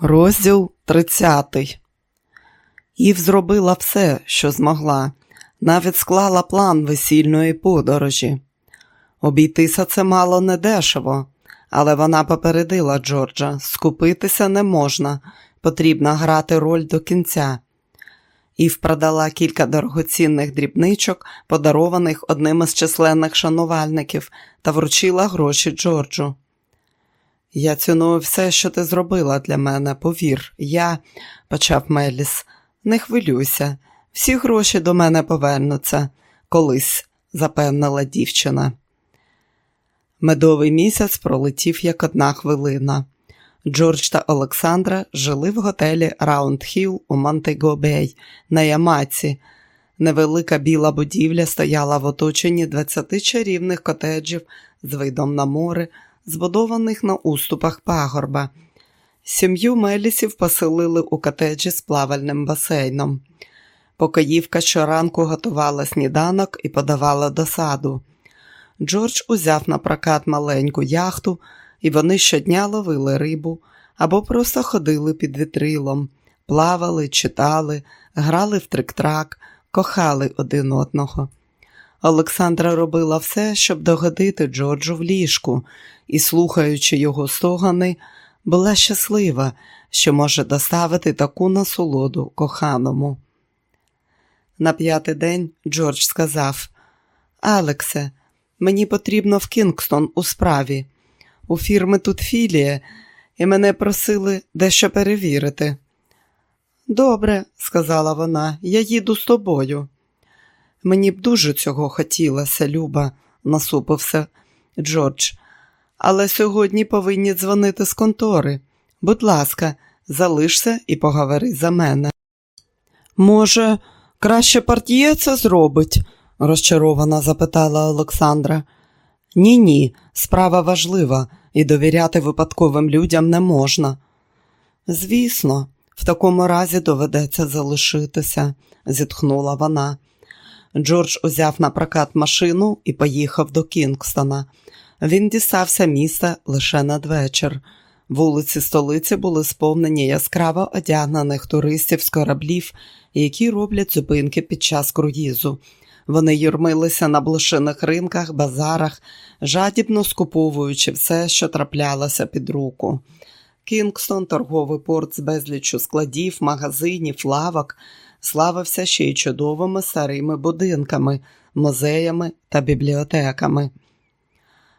Розділ 30 Ів зробила все, що змогла, навіть склала план весільної подорожі. Обійтися це мало недешево, але вона попередила Джорджа: скупитися не можна, потрібно грати роль до кінця. Ів продала кілька дорогоцінних дрібничок, подарованих одним із численних шанувальників, та вручила гроші Джорджу. Я ціную все, що ти зробила для мене, повір, я, почав Меліс, не хвилюйся, всі гроші до мене повернуться, колись, запевнила дівчина. Медовий місяць пролетів як одна хвилина. Джордж та Олександра жили в готелі Раунд Хілл у Монтего-Бей на Ямаці. Невелика біла будівля стояла в оточенні 20 чарівних котеджів з видом на море, збудованих на уступах пагорба. Сім'ю Мелісів поселили у котеджі з плавальним басейном. Покоївка щоранку готувала сніданок і подавала до саду. Джордж узяв на прокат маленьку яхту, і вони щодня ловили рибу або просто ходили під вітрилом, плавали, читали, грали в трик-трак, кохали один одного. Олександра робила все, щоб догодити Джорджу в ліжку, і, слухаючи його стогани, була щаслива, що може доставити таку насолоду коханому. На п'ятий день Джордж сказав: Алексе, мені потрібно в Кінгстон у справі. У фірми тут філія, і мене просили дещо перевірити. Добре, сказала вона, я їду з тобою. Мені б дуже цього хотілося, Люба, насупився Джордж. Але сьогодні повинні дзвонити з контори. Будь ласка, залишся і поговори за мене. Може, краще партіє це зробить? розчаровано запитала Олександра. Ні, ні, справа важлива, і довіряти випадковим людям не можна. Звісно, в такому разі доведеться залишитися, зітхнула вона. Джордж узяв на прокат машину і поїхав до Кінгстона. Він дістався міста лише надвечір. Вулиці столиці були сповнені яскраво одягнених туристів з кораблів, які роблять зупинки під час круїзу. Вони юрмилися на блошиних ринках, базарах, жадібно скуповуючи все, що траплялося під руку. Кінгстон, торговий порт з безліччю складів, магазинів, лавок, славився ще й чудовими старими будинками, музеями та бібліотеками.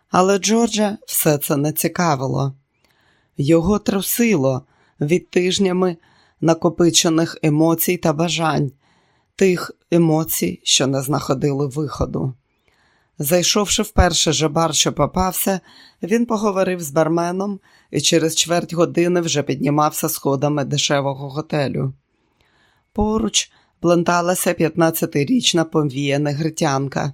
Але Джорджа все це не цікавило. Його трусило від тижнями накопичених емоцій та бажань, тих емоцій, що не знаходили виходу. Зайшовши в перший же що попався, він поговорив з барменом і через чверть години вже піднімався сходами дешевого готелю. Поруч пленталася 15-річна повіяна гритянка.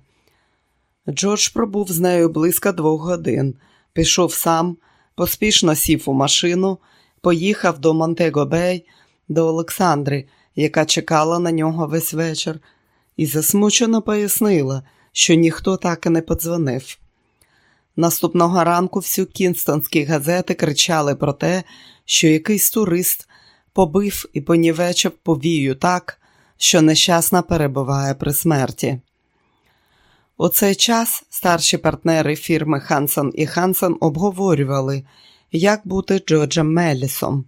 Джордж пробув з нею близько двох годин, пішов сам, поспішно сів у машину, поїхав до Монтего-Бей, до Олександри, яка чекала на нього весь вечір, і засмучено пояснила, що ніхто так і не подзвонив. Наступного ранку всю кінстонські газети кричали про те, що якийсь турист побив і понівечив повію так, що нещасна перебуває при смерті. У цей час старші партнери фірми Хансон і Хансон обговорювали, як бути Джорджем Мелісом.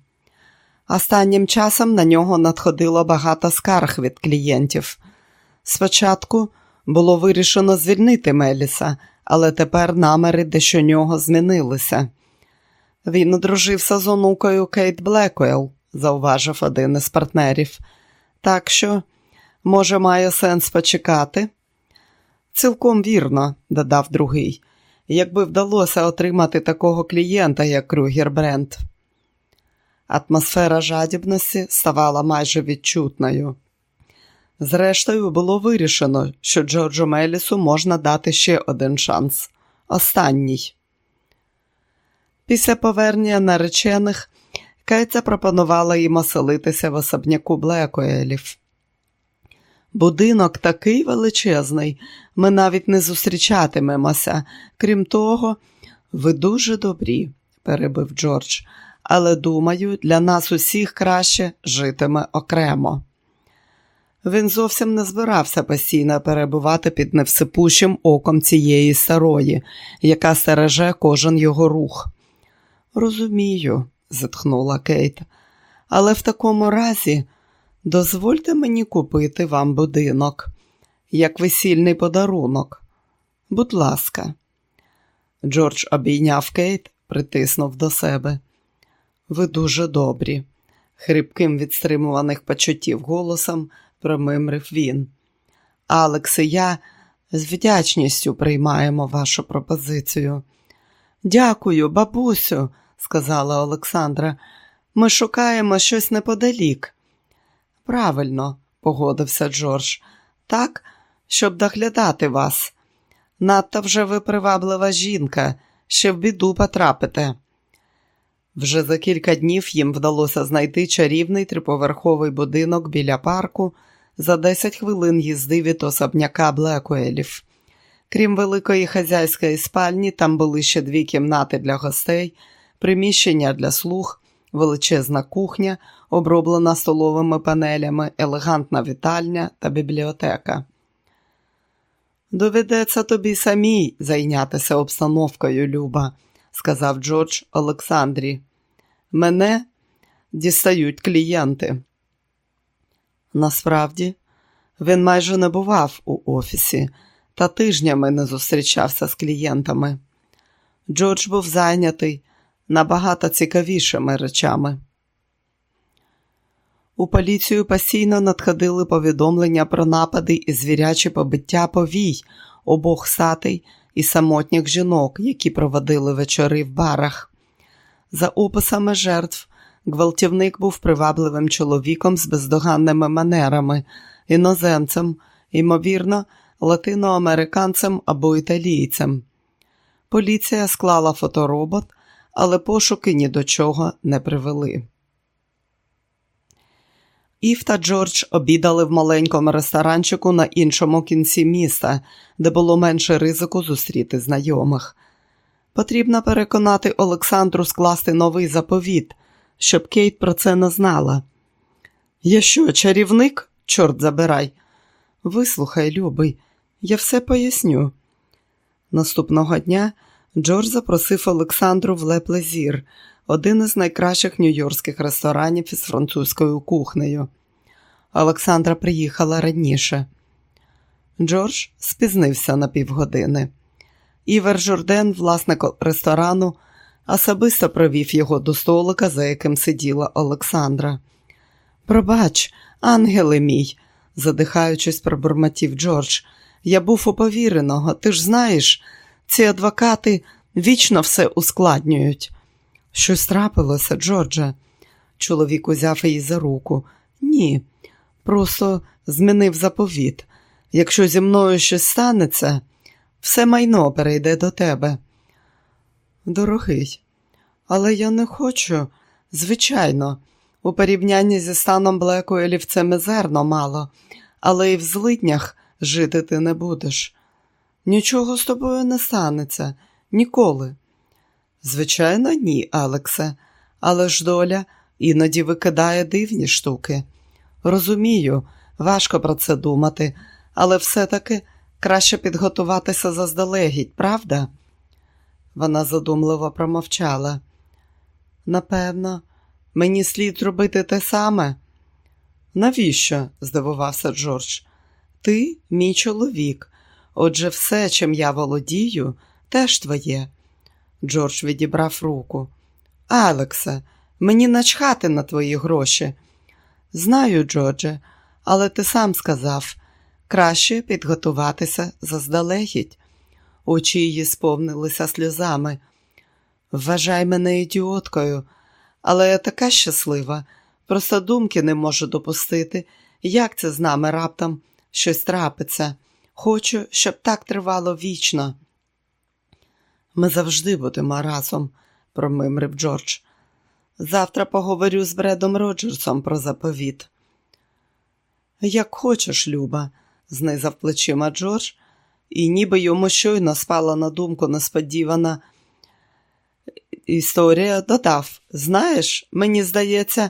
Останнім часом на нього надходило багато скарг від клієнтів. Спочатку було вирішено звільнити Меліса, але тепер намери дещо нього змінилися. Він одружився з онукою Кейт Блекуел, зауважив один із партнерів. Так що, може, має сенс почекати? Цілком вірно, додав другий, якби вдалося отримати такого клієнта, як Крюгер Брент. Атмосфера жадібності ставала майже відчутною. Зрештою, було вирішено, що Джорджу Мелісу можна дати ще один шанс останній. Після повернення наречених Кейт запропонувала їм оселитися в особняку Блекуелів. Будинок такий величезний, ми навіть не зустрічатимемося. Крім того, ви дуже добрі, перебив Джордж, але думаю, для нас усіх краще житиме окремо. Він зовсім не збирався постійно перебувати під невсипущим оком цієї старої, яка стереже кожен його рух. Розумію, зітхнула Кейт, але в такому разі дозвольте мені купити вам будинок, як весільний подарунок. Будь ласка, Джордж обійняв Кейт, притиснув до себе. Ви дуже добрі, хрипким від стримуваних почуттів голосом промимрив він. Алекс і я з вдячністю приймаємо вашу пропозицію. Дякую, бабусю, сказала Олександра. Ми шукаємо щось неподалік. Правильно, погодився Джордж, так, щоб доглядати вас. Надто вже ви приваблива жінка, ще в біду потрапите. Вже за кілька днів їм вдалося знайти чарівний триповерховий будинок біля парку за 10 хвилин їзди від особняка Блекуелів. Крім великої хазяйської спальні, там були ще дві кімнати для гостей, приміщення для слуг, величезна кухня, оброблена столовими панелями, елегантна вітальня та бібліотека. Доведеться тобі самій зайнятися обстановкою, Люба, сказав Джордж Олександрі. Мене дістають клієнти. Насправді, він майже не бував у офісі та тижнями не зустрічався з клієнтами. Джордж був зайнятий набагато цікавішими речами. У поліцію постійно надходили повідомлення про напади і звірячі побиття повій обох сатей і самотніх жінок, які проводили вечори в барах. За описами жертв, гвалтівник був привабливим чоловіком з бездоганними манерами, іноземцем, ймовірно, латиноамериканцем або італійцем. Поліція склала фоторобот, але пошуки ні до чого не привели. Ів та Джордж обідали в маленькому ресторанчику на іншому кінці міста, де було менше ризику зустріти знайомих. Потрібно переконати Олександру скласти новий заповіт, щоб Кейт про це не знала. Я що, чарівник? Чорт забирай. Вислухай, любий, я все поясню. Наступного дня Джордж запросив Олександру в Ле Плезір, один із найкращих нью-йоркських ресторанів із французькою кухнею. Олександра приїхала раніше. Джордж спізнився на півгодини. Івер Жорден, власник ресторану, особисто провів його до столика, за яким сиділа Олександра. Пробач, ангели мій, задихаючись, пробурмотів Джордж. Я був у повіреного, ти ж знаєш, ці адвокати вічно все ускладнюють. Щось трапилося, Джордже. Чоловік узяв її за руку. Ні, просто змінив заповіт. Якщо зі мною щось станеться, все майно перейде до тебе. Дорогий, але я не хочу. Звичайно, у порівнянні зі станом Блекуелів це мизерно мало, але і в злиднях жити ти не будеш. Нічого з тобою не станеться ніколи. Звичайно, ні, Алексе, але ж доля іноді викидає дивні штуки. Розумію, важко про це думати, але все-таки краще підготуватися заздалегідь, правда? Вона задумливо промовчала. Напевно, мені слід робити те саме. Навіщо? здивувався Джордж. Ти мій чоловік. Отже, все, чим я володію, теж твоє. Джордж відібрав руку. Алексе, мені начхати на твої гроші. Знаю, Джордже, але ти сам сказав краще підготуватися заздалегідь. Очі її сповнилися сльозами. Вважай мене ідіоткою, але я така щаслива, просто думки не можу допустити, як це з нами раптом щось трапиться. Хочу, щоб так тривало вічно. Ми завжди будемо разом, промимрив Джордж. Завтра поговорю з Бредом Роджерсом про заповіт. Як хочеш, Люба, знизав плечима Джордж, і ніби йому щойно спала на думку несподівана історія додав: Знаєш, мені здається,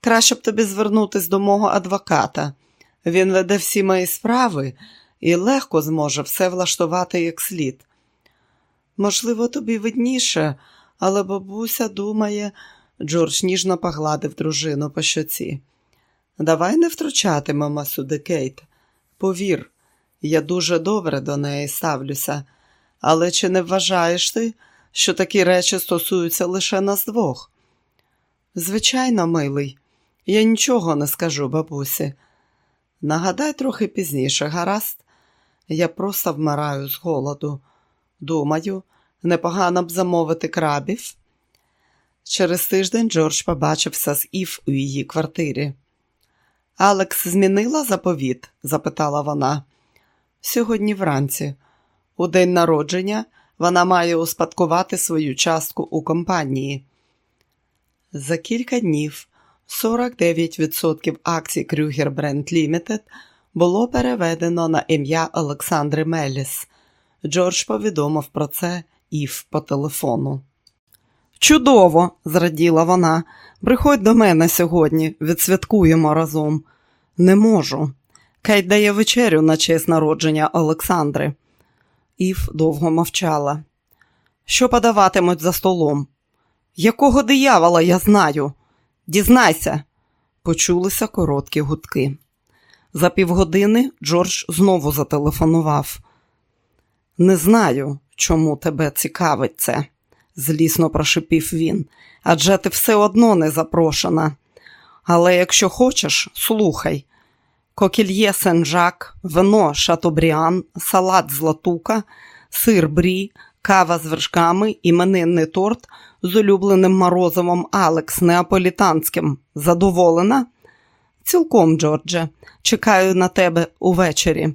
краще б тобі звернутися до мого адвоката. Він веде всі мої справи і легко зможе все влаштувати як слід. Можливо, тобі видніше, але бабуся думає, Джордж ніжно погладив дружину по щоці. Давай не втручатимемо сюди, Кейт. Повір, я дуже добре до неї ставлюся, але чи не вважаєш ти, що такі речі стосуються лише нас двох? Звичайно, милий, я нічого не скажу бабусі. Нагадай трохи пізніше, гаразд, я просто вмираю з голоду. Думаю, непогано б замовити крабів. Через тиждень Джордж побачився з Ів у її квартирі. Алекс змінила заповіт? запитала вона. Сьогодні вранці. У день народження вона має успадкувати свою частку у компанії. За кілька днів 49% акцій Крюгер Бренд Лімітед було переведено на ім'я Олександри Меліс. Джордж повідомив про це Ів по телефону. Чудово, зраділа вона. Приходь до мене сьогодні, відсвяткуємо разом. Не можу. Кейт дає вечерю на честь народження Олександри. Ів довго мовчала. Що подаватимуть за столом? Якого диявола я знаю? Дізнайся, почулися короткі гудки. За півгодини Джордж знову зателефонував. Не знаю, чому тебе цікавить це, злісно прошипів він, адже ти все одно не запрошена. Але якщо хочеш, слухай. Кокільє Сен-Жак, вино Шатобріан, салат з латука, сир брі, кава з вершками, іменинний торт з улюбленим морозовим Алекс Неаполітанським. Задоволена? Цілком, Джордже, чекаю на тебе увечері.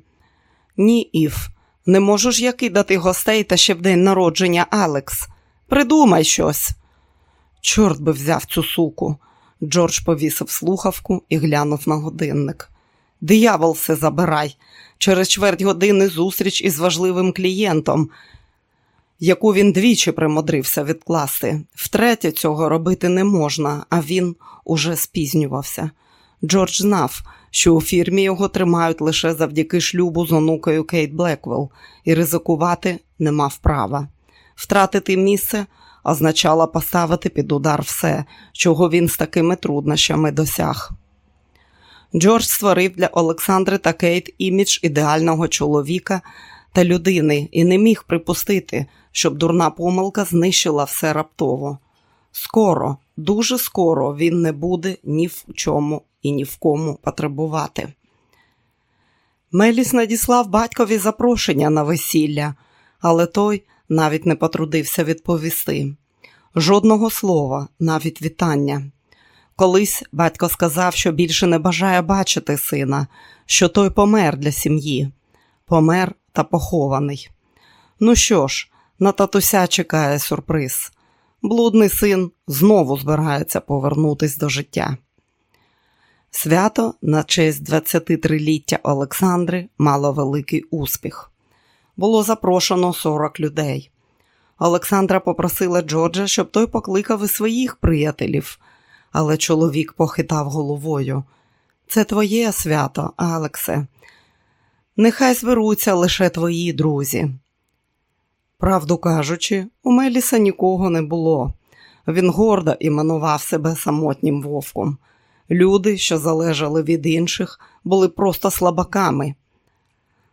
Ні, Ів, не можу ж я кидати гостей та ще в день народження Алекс. Придумай щось. Чорт би взяв цю суку. Джордж повісив слухавку і глянув на годинник. Диявол все забирай. Через чверть години зустріч із важливим клієнтом, яку він двічі примудрився відкласти. Втретє, цього робити не можна, а він уже спізнювався. Джордж знав, що у фірмі його тримають лише завдяки шлюбу з онукою Кейт Блеквелл, і ризикувати не мав права. Втратити місце означало поставити під удар все, чого він з такими труднощами досяг. Джордж створив для Олександри та Кейт імідж ідеального чоловіка та людини і не міг припустити, щоб дурна помилка знищила все раптово. Скоро, дуже скоро він не буде ні в чому і ні в кому потребувати. Меліс надіслав батькові запрошення на весілля, але той навіть не потрудився відповісти. Жодного слова, навіть вітання. Колись батько сказав, що більше не бажає бачити сина, що той помер для сім'ї, помер та похований. Ну що ж, на татуся чекає сюрприз. Блудний син знову збирається повернутись до життя. Свято на честь 23-ліття Олександри мало великий успіх. Було запрошено 40 людей. Олександра попросила Джорджа, щоб той покликав і своїх приятелів, але чоловік похитав головою. Це твоє свято, Алексе. Нехай зберуться лише твої друзі. Правду кажучи, у Меліса нікого не було. Він гордо іменував себе самотнім вовком. Люди, що залежали від інших, були просто слабаками.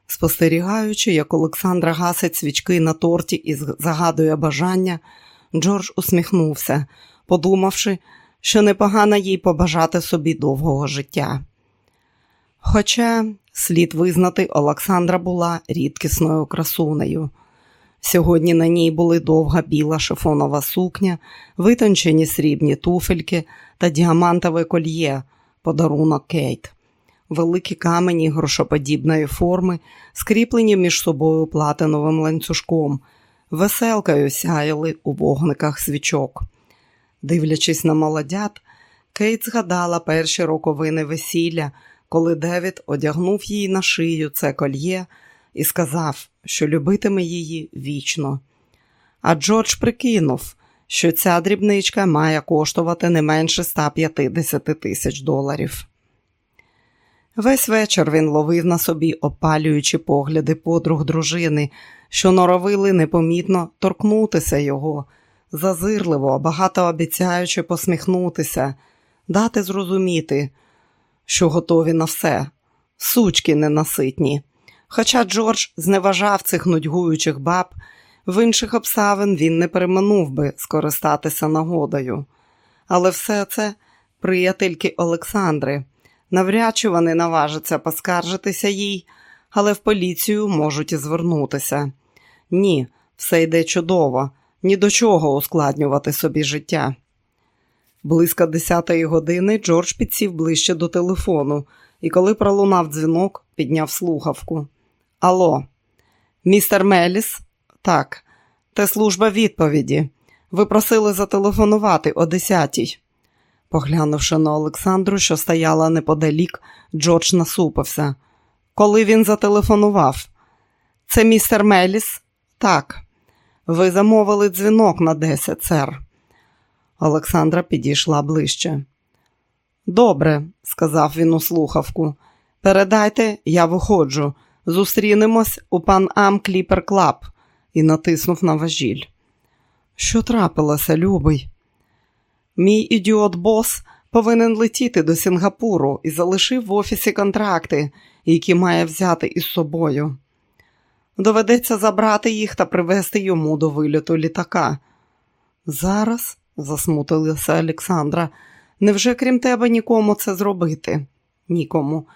Спостерігаючи, як Олександра гасить свічки на торті і загадує бажання, Джордж усміхнувся, подумавши, що непогано їй побажати собі довгого життя. Хоча, слід визнати, Олександра була рідкісною красунею. Сьогодні на ній були довга біла шифонова сукня, витончені срібні туфельки та діамантове кольє, подарунок Кейт. Великі камені грошоподібної форми, скріплені між собою платиновим ланцюжком, веселкою сяяли у вогниках свічок. Дивлячись на молодят, Кейт згадала перші роковини весілля, коли Девід одягнув їй на шию це кольє і сказав, що любитиме її вічно. А Джордж прикинув, що ця дрібничка має коштувати не менше 150 тисяч доларів. Весь вечір він ловив на собі опалюючі погляди подруг дружини, що норовили непомітно торкнутися його, зазирливо, багатообіцяючи посміхнутися, дати зрозуміти, що готові на все, сучки ненаситні. Хоча Джордж зневажав цих нудьгуючих баб, в інших обставин він не переминув би скористатися нагодою. Але все це приятельки Олександри. Навряд чи вони наважаться поскаржитися їй, але в поліцію можуть і звернутися. Ні, все йде чудово, ні до чого ускладнювати собі життя. Близько десятої години Джордж підсів ближче до телефону і, коли пролунав дзвінок, підняв слухавку. Алло, містер Меліс? Так, це служба відповіді. Ви просили зателефонувати о десятій. Поглянувши на Олександру, що стояла неподалік, Джордж насупився. Коли він зателефонував? Це містер Меліс? Так. Ви замовили дзвінок на десять, сер. Олександра підійшла ближче. Добре, сказав він у слухавку. Передайте, я виходжу. Зустрінемось у Pan Am Clipper Club і натиснув на важіль. Що трапилося, любий? Мій ідіот бос повинен летіти до Сінгапуру і залишив в офісі контракти, які має взяти із собою. Доведеться забрати їх та привезти йому до вильоту літака. Зараз, засмутилася Олександра, невже крім тебе нікому це зробити? Нікому.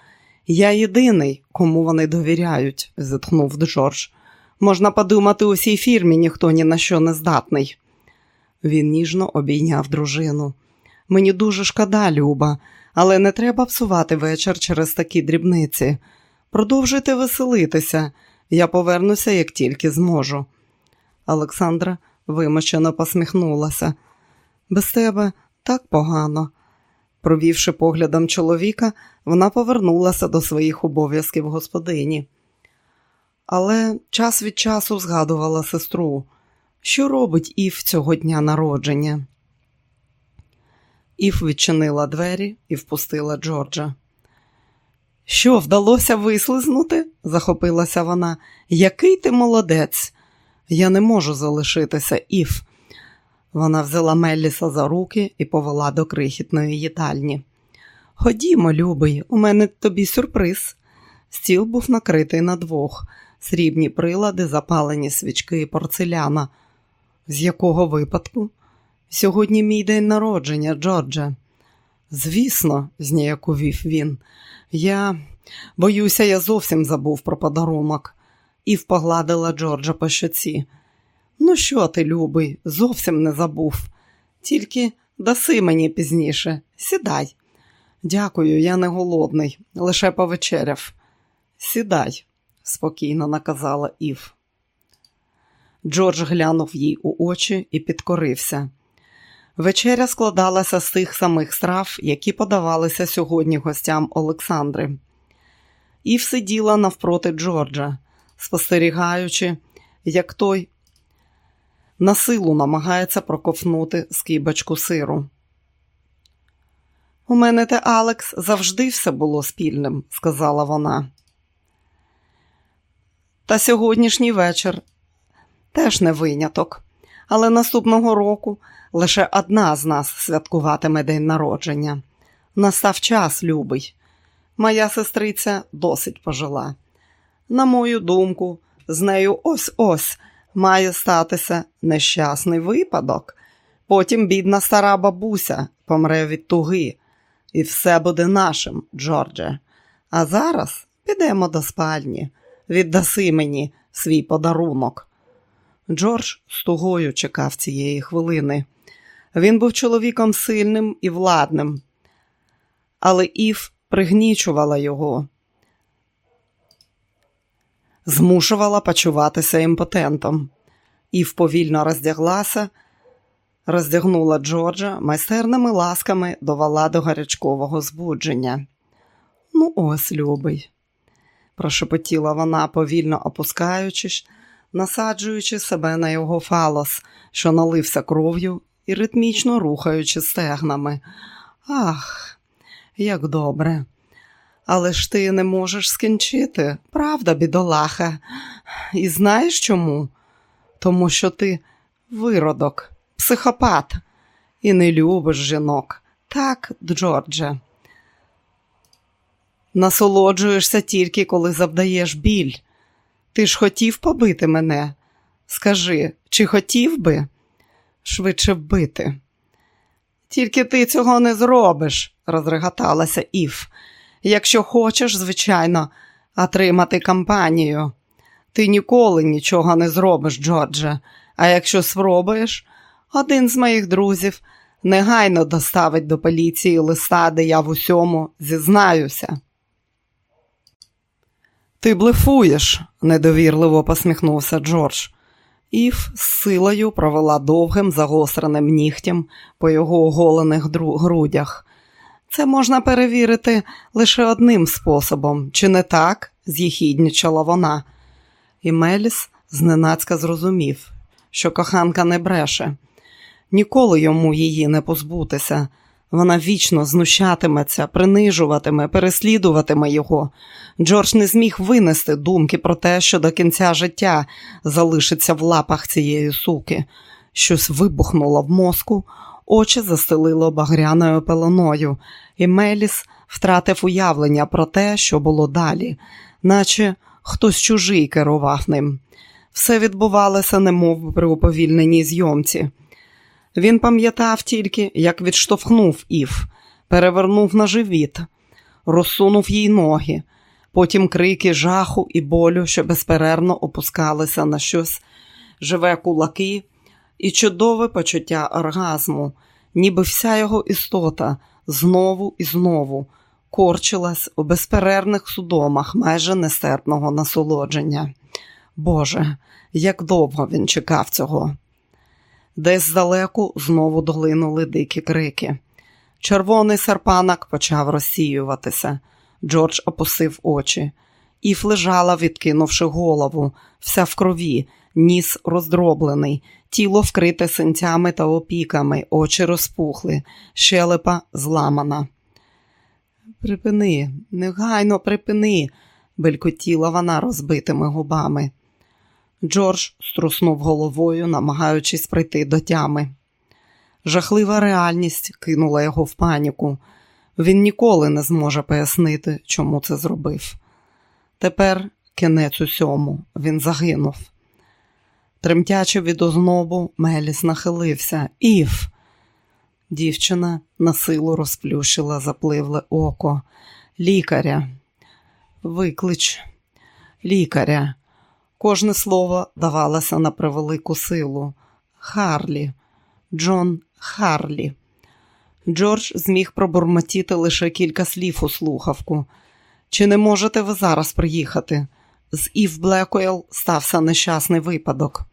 Я єдиний, кому вони довіряють, зітхнув Джордж. Можна подумати, у цій фірмі ніхто ні на що не здатний. Він ніжно обійняв дружину. Мені дуже шкода, Люба, але не треба псувати вечір через такі дрібниці. Продовжуйте веселитися, я повернуся, як тільки зможу. Олександра вимочено посміхнулася. Без тебе так погано. Провівши поглядом чоловіка, вона повернулася до своїх обов'язків господині. Але час від часу згадувала сестру, що робить Ів цього дня народження. Ів відчинила двері і впустила Джорджа. Що, вдалося вислизнути? захопилася вона. Який ти молодець? Я не можу залишитися, Ів. Вона взяла Мелліса за руки і повела до крихітної їдальні. Ходімо, любий, у мене тобі сюрприз. Стіл був накритий на двох, срібні прилади, запалені свічки і порцеляна. З якого випадку? Сьогодні мій день народження, Джордже. Звісно, зніяковів він. Я боюся, я зовсім забув про подарунок. І впогладила Джорджа по щоці. Ну, що ти, любий, зовсім не забув. Тільки даси мені пізніше, сідай. Дякую, я не голодний, лише повечеряв. Сідай, спокійно наказала Ів. Джордж глянув їй у очі і підкорився. Вечеря складалася з тих самих страв, які подавалися сьогодні гостям Олександри. Ів сиділа навпроти Джорджа, спостерігаючи, як той на силу намагається проковнути скибочку сиру. У мене та Алекс завжди все було спільним, сказала вона. Та сьогоднішній вечір теж не виняток, але наступного року лише одна з нас святкуватиме день народження. Настав час, любий. Моя сестриця досить пожила. На мою думку, з нею ось ось має статися нещасний випадок. Потім бідна стара бабуся помре від туги, і все буде нашим, Джордже. А зараз підемо до спальні, віддаси мені свій подарунок. Джордж з тугою чекав цієї хвилини. Він був чоловіком сильним і владним, але Ів пригнічувала його, змушувала почуватися імпотентом. Ів повільно роздяглася, роздягнула Джорджа, майстерними ласками довела до гарячкового збудження. Ну, ось, любий, прошепотіла вона, повільно опускаючись насаджуючи себе на його фалос, що налився кров'ю і ритмічно рухаючи стегнами. Ах, як добре. Але ж ти не можеш скінчити, правда, бідолаха? І знаєш чому? Тому що ти виродок, психопат і не любиш жінок. Так, Джордже. Насолоджуєшся тільки, коли завдаєш біль. Ти ж хотів побити мене? Скажи, чи хотів би? Швидше вбити. Тільки ти цього не зробиш, розреготалася Ів. Якщо хочеш, звичайно, отримати кампанію. Ти ніколи нічого не зробиш, Джордже, а якщо спробуєш, один з моїх друзів негайно доставить до поліції листа, де я в усьому зізнаюся. Ти блефуєш, недовірливо посміхнувся Джордж. Ів з силою провела довгим загостреним нігтям по його оголених грудях. Це можна перевірити лише одним способом, чи не так? з'їхіднічала вона. І Меліс зненацька зрозумів, що коханка не бреше. Ніколи йому її не позбутися. Вона вічно знущатиметься, принижуватиме, переслідуватиме його. Джордж не зміг винести думки про те, що до кінця життя залишиться в лапах цієї суки. Щось вибухнуло в мозку, очі застелило багряною пеленою, і Меліс втратив уявлення про те, що було далі, наче хтось чужий керував ним. Все відбувалося, немов при уповільненій зйомці. Він пам'ятав тільки, як відштовхнув Ів, перевернув на живіт, розсунув їй ноги, потім крики жаху і болю, що безперервно опускалися на щось, живе кулаки і чудове почуття оргазму, ніби вся його істота знову і знову корчилась у безперервних судомах майже нестерпного насолодження. Боже, як довго він чекав цього. Десь здалеку знову долинули дикі крики. Червоний серпанок почав розсіюватися. Джордж опустив очі. Іф лежала, відкинувши голову, вся в крові, ніс роздроблений, тіло вкрите синцями та опіками, очі розпухли, щелепа зламана. Припини, негайно припини, белькотіла вона розбитими губами. Джордж струснув головою, намагаючись прийти до тями. Жахлива реальність кинула його в паніку. Він ніколи не зможе пояснити, чому це зробив. Тепер кінець усьому, він загинув. Тремтячи від ознобу, Меліс нахилився. Ів. Дівчина насилу розплющила запливле око. Лікаря, виклич, лікаря. Кожне слово давалося на превелику силу. Харлі, Джон Харлі. Джордж зміг пробурмотіти лише кілька слів у слухавку. Чи не можете ви зараз приїхати? З Ів Блекуел стався нещасний випадок.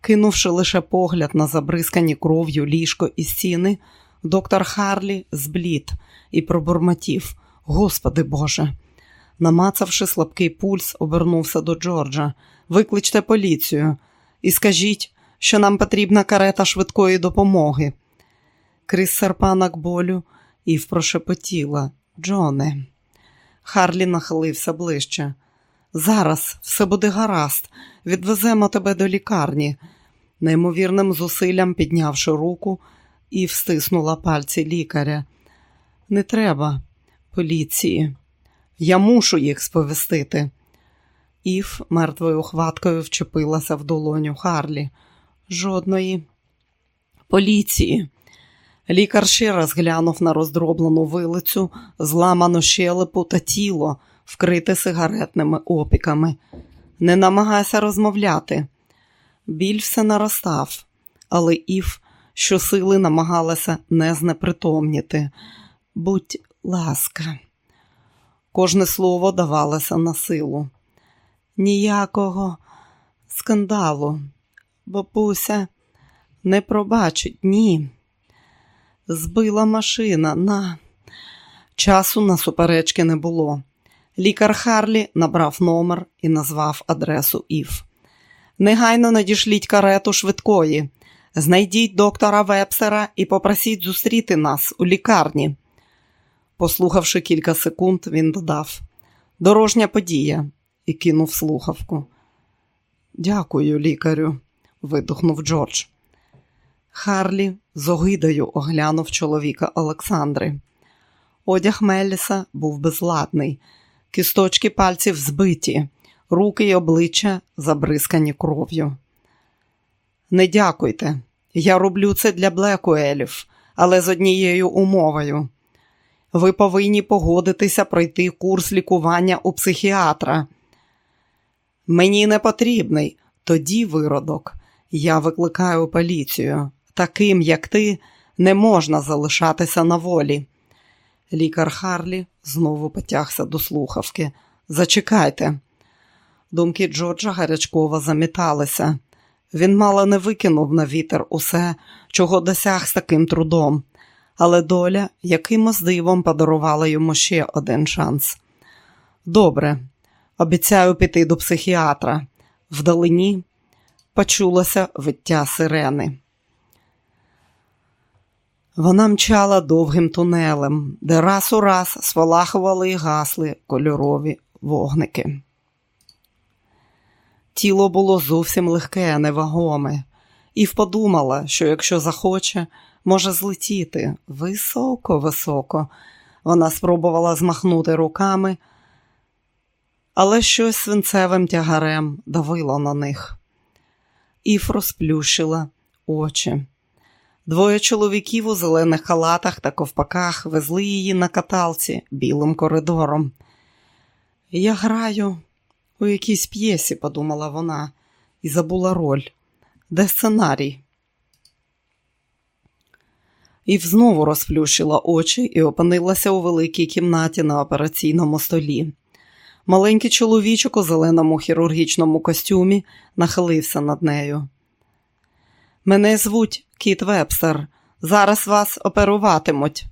Кинувши лише погляд на забризкані кров'ю ліжко і стіни, доктор Харлі зблід і пробурмотів. Господи Боже. Намацавши слабкий пульс, обернувся до Джорджа. Викличте поліцію і скажіть, що нам потрібна карета швидкої допомоги. Крізь серпанок болю Ів прошепотіла. Джоне. Харлі нахилився ближче. Зараз все буде гаразд, відвеземо тебе до лікарні. Неймовірним зусиллям піднявши руку, Ів стиснула пальці лікаря. Не треба поліції. Я мушу їх сповістити. Ів мертвою хваткою вчепилася в долоню Харлі. Жодної поліції. Лікар ще раз глянув на роздроблену вилицю, зламану щелепу та тіло, вкрите сигаретними опіками. Не намагайся розмовляти. Біль все наростав, але Ів щосили намагалася не знепритомніти. Будь ласка. Кожне слово давалося на силу. Ніякого скандалу, бабуся не пробачить, ні. Збила машина. Часу на суперечки не було. Лікар Харлі набрав номер і назвав адресу Ів. Негайно надішліть карету швидкої. Знайдіть доктора Вепсера і попросіть зустріти нас у лікарні. Послухавши кілька секунд, він додав Дорожня подія і кинув слухавку. Дякую, лікарю, видухнув Джордж. Харлі з огидою оглянув чоловіка Олександри. Одяг Меліса був безладний, кісточки пальців збиті, руки й обличчя забризкані кров'ю. Не дякуйте, я роблю це для Блекуелів, але з однією умовою. Ви повинні погодитися пройти курс лікування у психіатра. Мені не потрібний тоді виродок. Я викликаю поліцію. Таким, як ти, не можна залишатися на волі. Лікар Харлі знову потягся до слухавки. Зачекайте. Думки Джорджа гарячково заметалися. Він мало не викинув на вітер усе, чого досяг з таким трудом, але доля якимось дивом подарувала йому ще один шанс. Добре, обіцяю піти до психіатра. Вдалині почулося виття сирени. Вона мчала довгим тунелем, де раз у раз свалахували і гасли кольорові вогники. Тіло було зовсім легке, невагоме, і подумала, що якщо захоче, може злетіти високо-високо. Вона спробувала змахнути руками, але щось свинцевим тягарем давило на них. Іф розплющила очі. Двоє чоловіків у зелених халатах та ковпаках везли її на каталці білим коридором. Я граю у якійсь п'єсі, подумала вона, і забула роль. Де сценарій? І знову розплющила очі і опинилася у великій кімнаті на операційному столі. Маленький чоловічок у зеленому хірургічному костюмі нахилився над нею. Мене звуть Кіт Вебстер. Зараз вас оперуватимуть.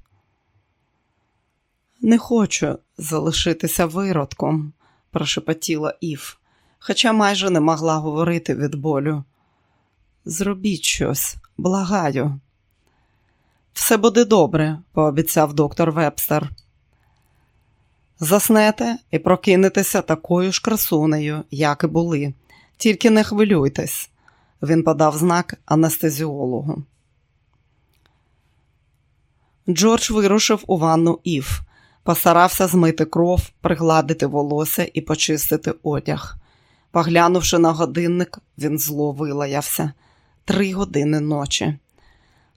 Не хочу залишитися виродком, прошепотіла Ів, хоча майже не могла говорити від болю. Зробіть щось, благаю. Все буде добре, пообіцяв доктор Вебстер. Заснете і прокинетеся такою ж красунею, як і були. Тільки не хвилюйтесь. Він подав знак анестезіологу. Джордж вирушив у ванну Ів, постарався змити кров, пригладити волосся і почистити одяг. Поглянувши на годинник, він зло вилаявся три години ночі.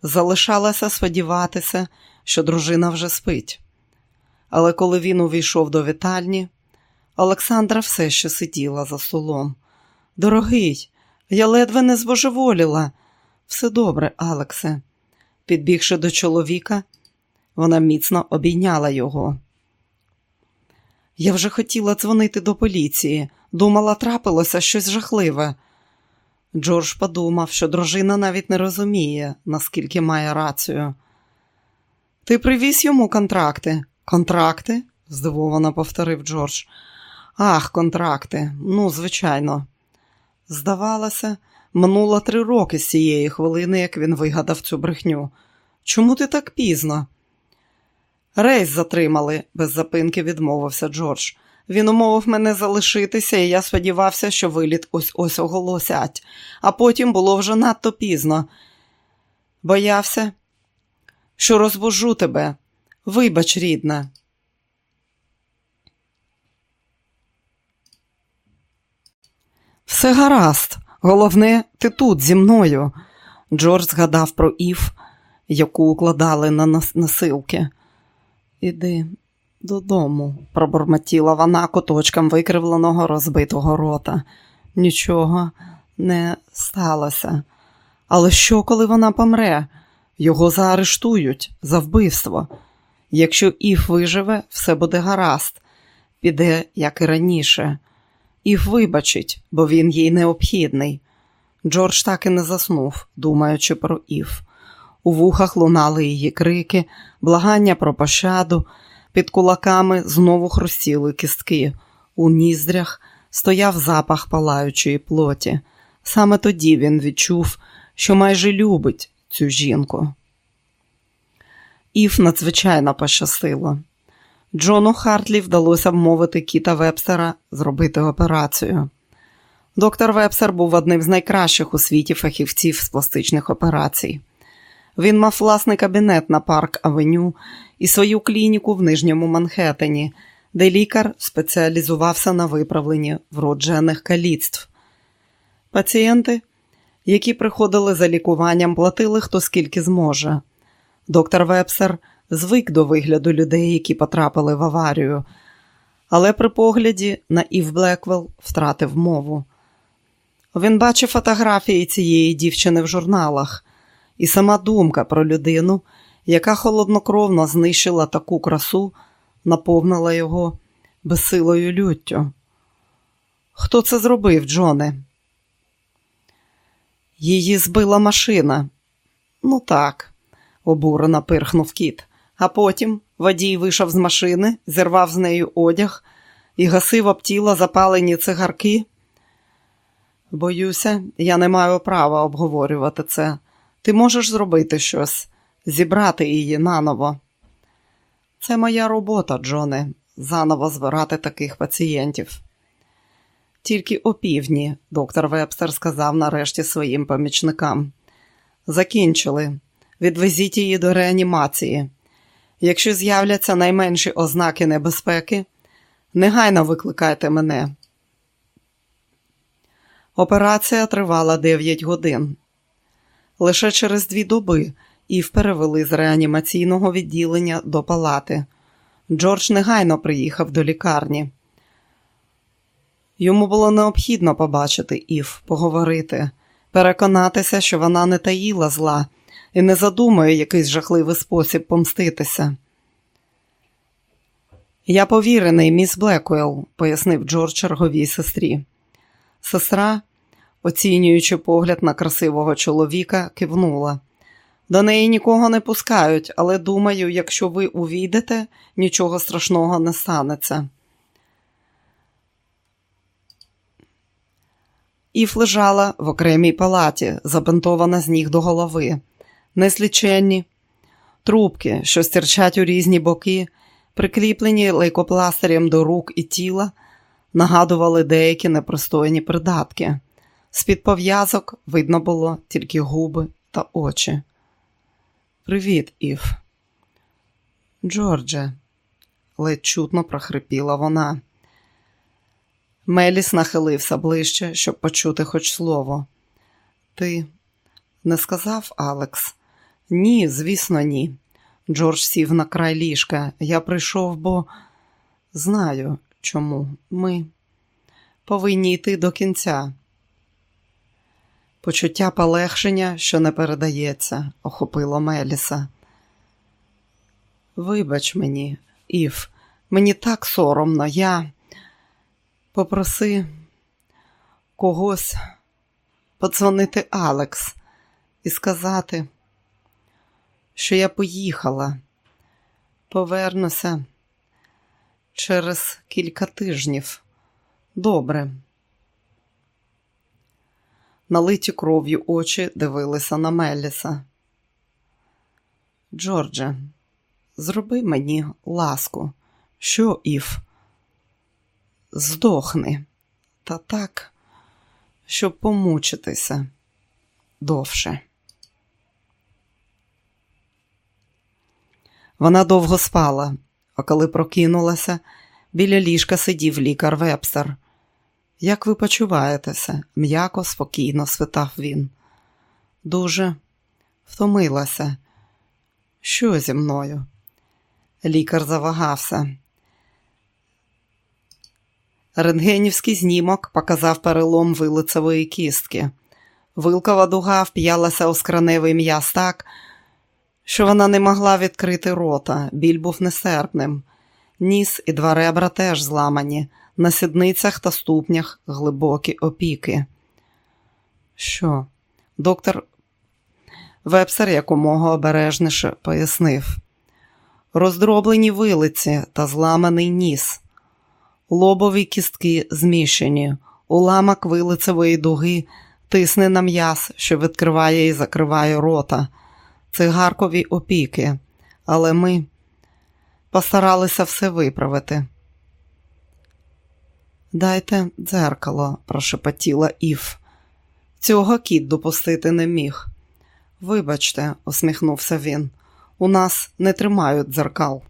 Залишалося сподіватися, що дружина вже спить. Але коли він увійшов до вітальні, Олександра все ще сиділа за столом. Дорогий, я ледве не збожеволіла. Все добре, Алексе. Підбігши до чоловіка, вона міцно обійняла його. Я вже хотіла дзвонити до поліції, думала, трапилося щось жахливе. Джордж подумав, що дружина навіть не розуміє, наскільки має рацію. Ти привіз йому контракти. Контракти? здивовано повторив Джордж. Ах, контракти. Ну, звичайно. Здавалося, минуло три роки з цієї хвилини, як він вигадав цю брехню. Чому ти так пізно? Рейс затримали, без запинки відмовився Джордж. Він умовив мене залишитися, і я сподівався, що виліт ось ось оголосять, а потім було вже надто пізно. Боявся, що розбужу тебе. Вибач, рідна. Все гаразд, головне, ти тут зі мною. Джордж згадав про Ів, яку укладали на носилки. Іди додому, пробормотіла вона куточком викривленого розбитого рота. Нічого не сталося. Але що, коли вона помре? Його заарештують за вбивство. Якщо Ів виживе, все буде гаразд, піде, як і раніше. Ів вибачить, бо він їй необхідний. Джордж так і не заснув, думаючи про Ів. У вухах лунали її крики, благання про пощаду, під кулаками знову хрустіли кістки, у ніздрях стояв запах палаючої плоті. Саме тоді він відчув, що майже любить цю жінку. Ів надзвичайно пощастило. Джону Хартлі вдалося вмовити Кіта Вебстера зробити операцію. Доктор Вебстер був одним з найкращих у світі фахівців з пластичних операцій. Він мав власний кабінет на парк Авеню і свою клініку в Нижньому Манхеттені, де лікар спеціалізувався на виправленні вроджених каліцтв. Пацієнти, які приходили за лікуванням, платили хто скільки зможе. Доктор Вебсер звик до вигляду людей, які потрапили в аварію, але при погляді на Ів Блеквелл втратив мову. Він бачив фотографії цієї дівчини в журналах, і сама думка про людину, яка холоднокровно знищила таку красу, наповнила його безсилою люттю. Хто це зробив, Джоне? Її збила машина. Ну так, обурено пирхнув кіт. А потім водій вийшов з машини, зірвав з нею одяг і гасив об тіло запалені цигарки. Боюся, я не маю права обговорювати це. Ти можеш зробити щось, зібрати її наново. Це моя робота, Джоне, заново збирати таких пацієнтів. Тільки опівдні, доктор Вебстер сказав нарешті своїм помічникам. Закінчили. Відвезіть її до реанімації. Якщо з'являться найменші ознаки небезпеки, негайно викликайте мене. Операція тривала 9 годин. Лише через дві доби Ів перевели з реанімаційного відділення до палати. Джордж негайно приїхав до лікарні. Йому було необхідно побачити Ів, поговорити, переконатися, що вона не таїла зла і не задумує якийсь жахливий спосіб помститися. Я повірений, міс Блекуел, пояснив Джордж черговій сестрі. Сестра, оцінюючи погляд на красивого чоловіка, кивнула. До неї нікого не пускають, але думаю, якщо ви увійдете, нічого страшного не станеться. Іф лежала в окремій палаті, забинтована з ніг до голови, незліченні трубки, що стирчать у різні боки, прикріплені лейкопластирем до рук і тіла, нагадували деякі непристойні придатки. З-під пов'язок видно було тільки губи та очі. Привіт, Ів. Джордже, ледь чутно прохрипіла вона. Меліс нахилився ближче, щоб почути хоч слово. Ти не сказав, Алекс? Ні, звісно, ні. Джордж сів на край ліжка. Я прийшов, бо знаю чому. Ми повинні йти до кінця. Почуття полегшення, що не передається, охопило Меліса. Вибач мені, Ів, мені так соромно, я попроси когось подзвонити Алекс і сказати, що я поїхала, повернуся через кілька тижнів. Добре. Налиті кров'ю очі дивилися на Меліса. Джордже, зроби мені ласку, що Ів? Здохни, та так, щоб помучитися довше. Вона довго спала, а коли прокинулася, біля ліжка сидів лікар Вебстер. Як ви почуваєтеся? м'яко, спокійно спитав він. Дуже втомилася. Що зі мною? Лікар завагався. Рентгенівський знімок показав перелом вилицевої кістки. Вилкова дуга вп'ялася у скраневий м'яз так, що вона не могла відкрити рота, біль був несерпним. Ніс і два ребра теж зламані, на сідницях та ступнях глибокі опіки. Що? Доктор Вебсер якомога обережніше пояснив. Роздроблені вилиці та зламаний ніс, лобові кістки зміщені, уламок вилицевої дуги тисне на м'яз, що відкриває і закриває рота. Цигаркові опіки, але ми постаралися все виправити. Дайте дзеркало, прошепотіла Ів. Цього кіт допустити не міг. Вибачте, усміхнувся він, у нас не тримають дзеркал.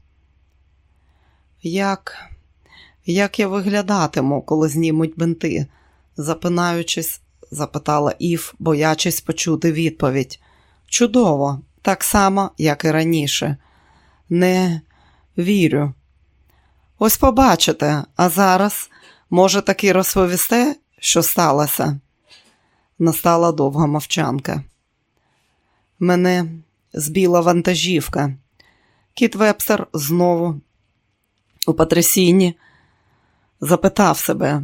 Як Як я виглядатиму, коли знімуть бинти? запинаючись, запитала Ів, боячись почути відповідь. Чудово, так само, як і раніше. Не вірю. Ось побачите, а зараз, може, таки розповісте, що сталося? Настала довга мовчанка. Мене збіла вантажівка. Кіт Вепстер знову у потрясінні запитав себе.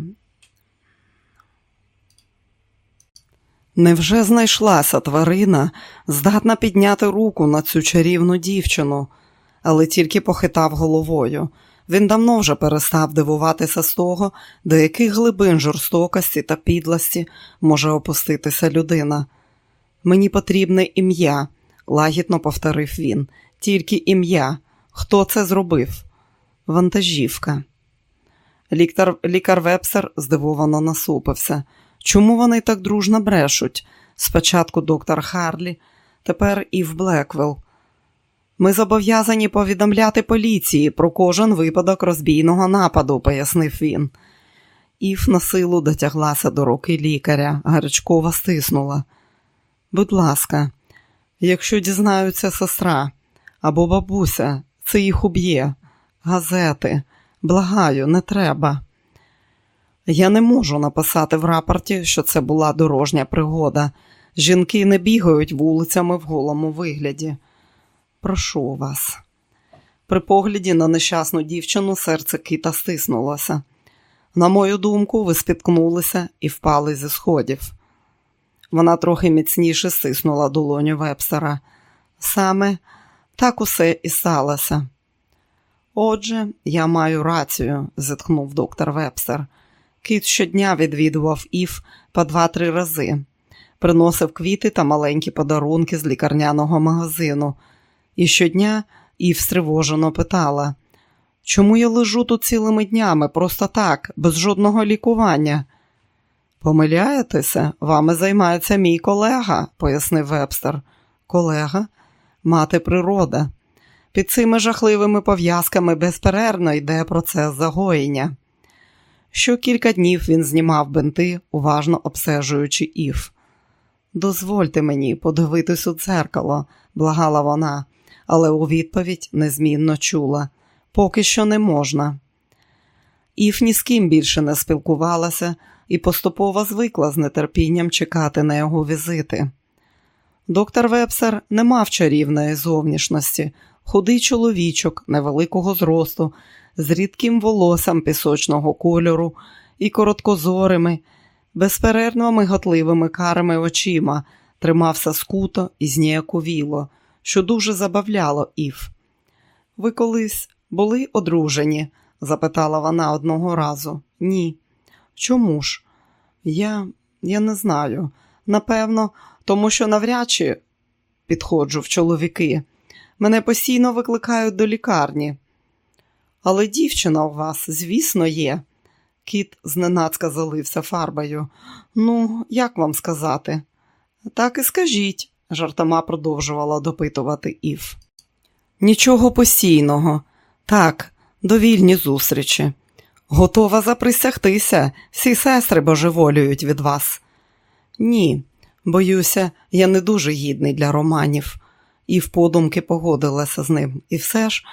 Невже знайшлася тварина, здатна підняти руку на цю чарівну дівчину, але тільки похитав головою. Він давно вже перестав дивуватися з того, до яких глибин жорстокості та підлості може опуститися людина. Мені потрібне ім'я, лагідно повторив він. Тільки ім'я. Хто це зробив? Вантажівка. Ліктор, лікар Вепсер здивовано насупився. Чому вони так дружно брешуть? Спочатку доктор Харлі, тепер Ів Блеквелл. Ми зобов'язані повідомляти поліції про кожен випадок розбійного нападу, пояснив він. Ів насилу дотяглася до руки лікаря, гарячково стиснула. Будь ласка, якщо дізнаються сестра або бабуся, це їх уб'є. Газети, благаю, не треба. Я не можу написати в рапорті, що це була дорожня пригода. Жінки не бігають вулицями в голому вигляді. Прошу вас. При погляді на нещасну дівчину серце кита стиснулося. На мою думку, ви спіткнулися і впали зі сходів. Вона трохи міцніше стиснула долоню вепстера. Саме так усе і сталося. Отже, я маю рацію, зітхнув доктор Вепстер. Кіт щодня відвідував Ів по два-три рази, приносив квіти та маленькі подарунки з лікарняного магазину. І щодня Ів стривожено питала, чому я лежу тут цілими днями, просто так, без жодного лікування? Помиляєтеся, вами займається мій колега, пояснив вебстер. Колега, мати природа. Під цими жахливими пов'язками безперервно йде процес загоєння. Що кілька днів він знімав бинти, уважно обстежуючи Ів. Дозвольте мені подивитись у дзеркало, благала вона, але у відповідь незмінно чула поки що не можна. Ів ні з ким більше не спілкувалася і поступово звикла з нетерпінням чекати на його візити. Доктор Вепсер не мав чарівної зовнішності, худий чоловічок невеликого зросту, з рідким волоссям пісочного кольору і короткозорими, безперервно миготливими карими очима, тримався скуто і зніяковіло, що дуже забавляло Ів. Ви колись були одружені? запитала вона одного разу. Ні. Чому ж? Я я не знаю. Напевно, тому що навряд чи підходжу в чоловіки. Мене постійно викликають до лікарні. Але дівчина у вас, звісно, є. Кіт зненацька залився фарбою. Ну, як вам сказати? Так і скажіть, жартома продовжувала допитувати Ів. Нічого постійного. Так, довільні зустрічі. Готова заприсягтися, всі сестри божеволюють від вас. Ні, боюся, я не дуже гідний для романів, і в подумки погодилася з ним. І все ж,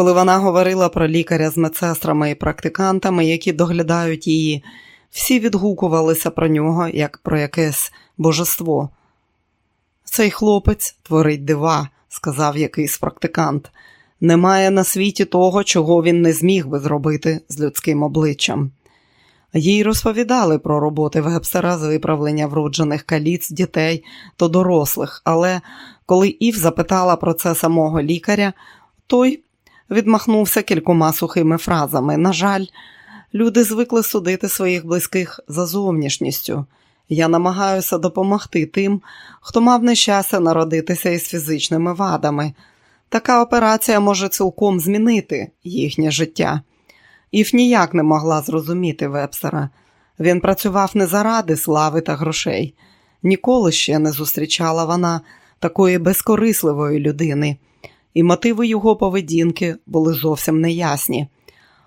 коли вона говорила про лікаря з медсестрами і практикантами, які доглядають її, всі відгукувалися про нього як про якесь божество. Цей хлопець творить дива, сказав якийсь практикант. Немає на світі того, чого він не зміг би зробити з людським обличчям. Їй розповідали про роботи вебстера з виправлення вроджених каліць дітей та дорослих, але коли Ів запитала про це самого лікаря, той відмахнувся кількома сухими фразами. На жаль, люди звикли судити своїх близьких за зовнішністю. Я намагаюся допомогти тим, хто мав нещастя народитися із фізичними вадами. Така операція може цілком змінити їхнє життя. Іф ніяк не могла зрозуміти Вебстера. Він працював не заради слави та грошей. Ніколи ще не зустрічала вона такої безкорисливої людини, і мотиви його поведінки були зовсім неясні.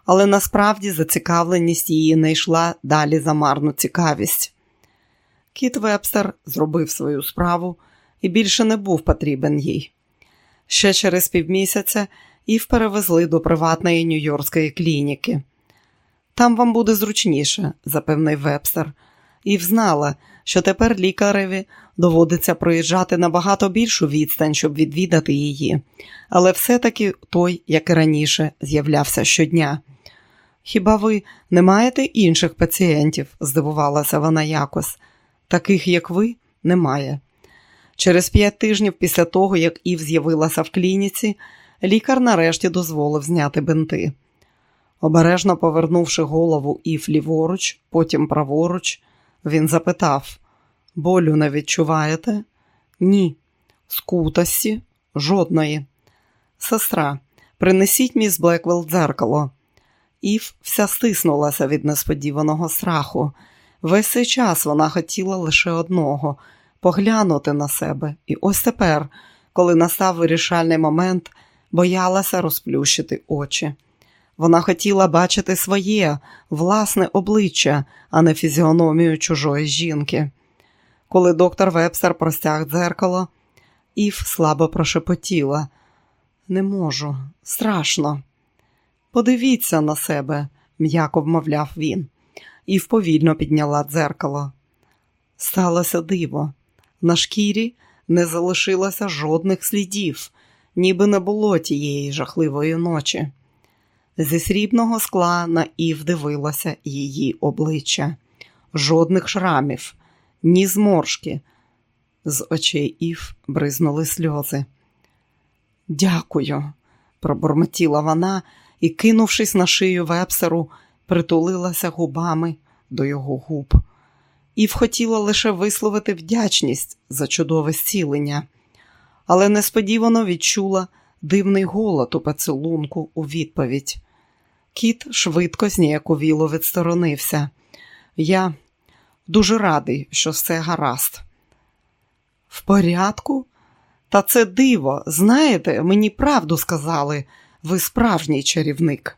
Але насправді зацікавленість її не йшла далі за марну цікавість. Кіт Вебстер зробив свою справу і більше не був потрібен їй. Ще через півмісяця Ів перевезли до приватної нью-йоркської клініки. Там вам буде зручніше, запевнив Вебстер. Ів знала, що тепер лікареві доводиться проїжджати набагато більшу відстань, щоб відвідати її, але все-таки той, як і раніше, з'являвся щодня. Хіба ви не маєте інших пацієнтів? здивувалася вона якось. Таких, як ви, немає. Через п'ять тижнів після того, як Ів з'явилася в клініці, лікар нарешті дозволив зняти бинти. Обережно повернувши голову Ів ліворуч, потім праворуч, він запитав болю не відчуваєте? Ні. Скутості? Жодної. Сестра, принесіть міс Блеквелл дзеркало. Ів вся стиснулася від несподіваного страху. Весь цей час вона хотіла лише одного поглянути на себе. І ось тепер, коли настав вирішальний момент, боялася розплющити очі. Вона хотіла бачити своє власне обличчя, а не фізіономію чужої жінки. Коли доктор Вебстер простяг дзеркало, Ів слабо прошепотіла. Не можу, страшно. Подивіться на себе, м'яко вмовляв він, Ів повільно підняла дзеркало. Сталося диво. На шкірі не залишилося жодних слідів, ніби не було тієї жахливої ночі. Зі срібного скла на Ів дивилося її обличчя, жодних шрамів, ні зморшки. З очей Ів бризнули сльози. Дякую, пробормотіла вона і, кинувшись на шию вепсеру, притулилася губами до його губ. Ів хотіла лише висловити вдячність за чудове зцілення, але несподівано відчула дивний голод у поцілунку у відповідь. Кіт швидко зніяковіло відсторонився. Я дуже радий, що все гаразд. В порядку? Та це диво. Знаєте, мені правду сказали, ви справжній чарівник.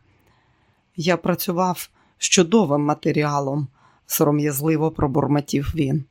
Я працював з чудовим матеріалом, сором'язливо пробурмотів він.